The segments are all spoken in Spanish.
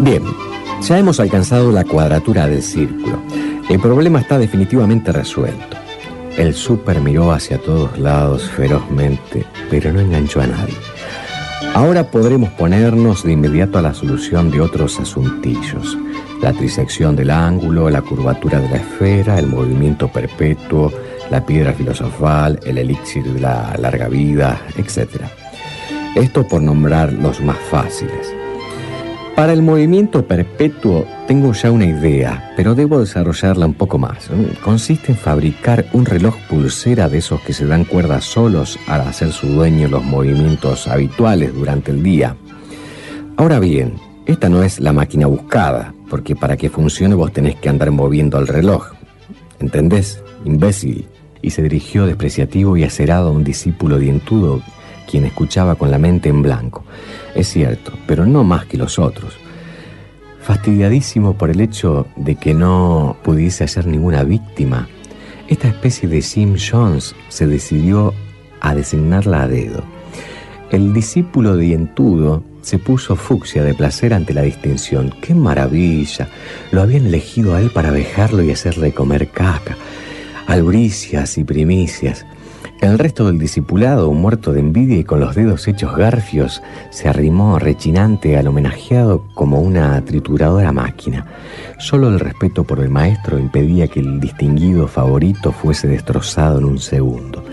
Bien, ya hemos alcanzado la cuadratura del círculo. El problema está definitivamente resuelto. El súper miró hacia todos lados ferozmente, pero no enganchó a nadie. Ahora podremos ponernos de inmediato a la solución de otros asuntillos. La trisección del ángulo, la curvatura de la esfera, el movimiento perpetuo, la piedra filosofal, el elixir de la larga vida, etc. Esto por nombrar los más fáciles. Para el movimiento perpetuo tengo ya una idea, pero debo desarrollarla un poco más. Consiste en fabricar un reloj pulsera de esos que se dan cuerdas solos al hacer su dueño los movimientos habituales durante el día. Ahora bien, esta no es la máquina buscada, porque para que funcione vos tenés que andar moviendo el reloj. ¿Entendés? Imbécil. Y se dirigió despreciativo y acerado a un discípulo dientudo quien escuchaba con la mente en blanco. Es cierto, pero no más que los otros. Fastidiadísimo por el hecho de que no pudiese hacer ninguna víctima, esta especie de Sim Jones se decidió a designarla a dedo. El discípulo dientudo se puso fucsia de placer ante la distinción. ¡Qué maravilla! Lo habían elegido a él para vejarlo y hacerle comer caca, albricias y primicias. El resto del discipulado, muerto de envidia y con los dedos hechos garfios, se arrimó rechinante al homenajeado como una trituradora máquina. Solo el respeto por el maestro impedía que el distinguido favorito fuese destrozado en un segundo.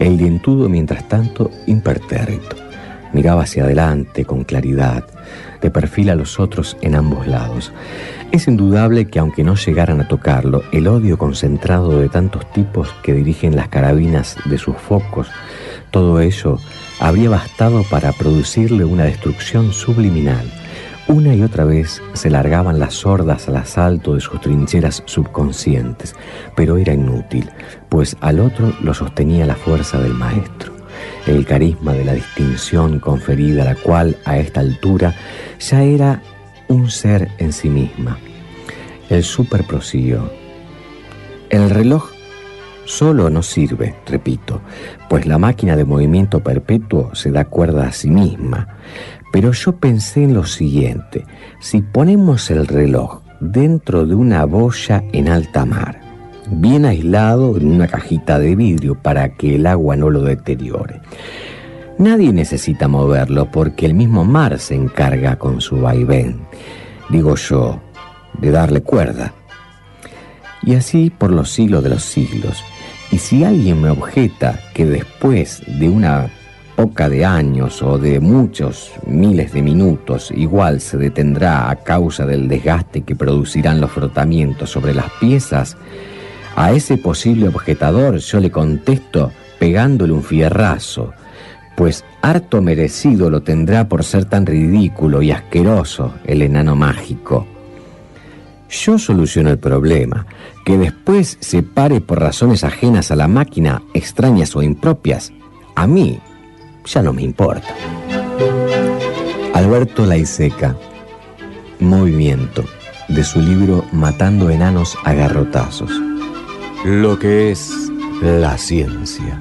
El dientudo, mientras tanto, impertérrito. Miraba hacia adelante con claridad, de perfil a los otros en ambos lados. Es indudable que aunque no llegaran a tocarlo, el odio concentrado de tantos tipos que dirigen las carabinas de sus focos, todo ello habría bastado para producirle una destrucción subliminal. Una y otra vez se largaban las sordas al asalto de sus trincheras subconscientes, pero era inútil, pues al otro lo sostenía la fuerza del maestro el carisma de la distinción conferida a la cual a esta altura ya era un ser en sí misma. El súper prosiguió. El reloj solo no sirve, repito, pues la máquina de movimiento perpetuo se da cuerda a sí misma. Pero yo pensé en lo siguiente, si ponemos el reloj dentro de una boya en alta mar, bien aislado en una cajita de vidrio para que el agua no lo deteriore. Nadie necesita moverlo porque el mismo mar se encarga con su vaivén, digo yo, de darle cuerda. Y así por los siglos de los siglos. Y si alguien me objeta que después de una poca de años o de muchos miles de minutos igual se detendrá a causa del desgaste que producirán los frotamientos sobre las piezas, a ese posible objetador yo le contesto pegándole un fierrazo, pues harto merecido lo tendrá por ser tan ridículo y asqueroso el enano mágico. Yo soluciono el problema, que después se pare por razones ajenas a la máquina, extrañas o impropias, a mí ya no me importa. Alberto Laiseca, Movimiento, de su libro Matando enanos a garrotazos. Lo que es la ciencia.